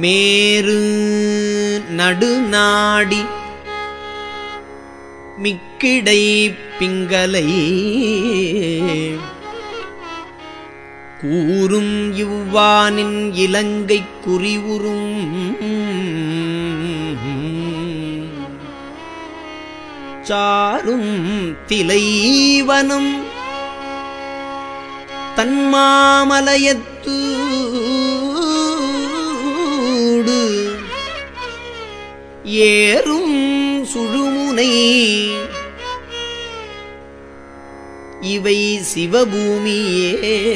மேரு நடுநாடி மிக்கிடை பிங்கலை. கூறும் இவ்வானின் இலங்கை குறிவுறும். சாரும் திலைவனும் தன்மாமலயத்து ஏறும் சுழுமுனை. இவை சிவபூமியே.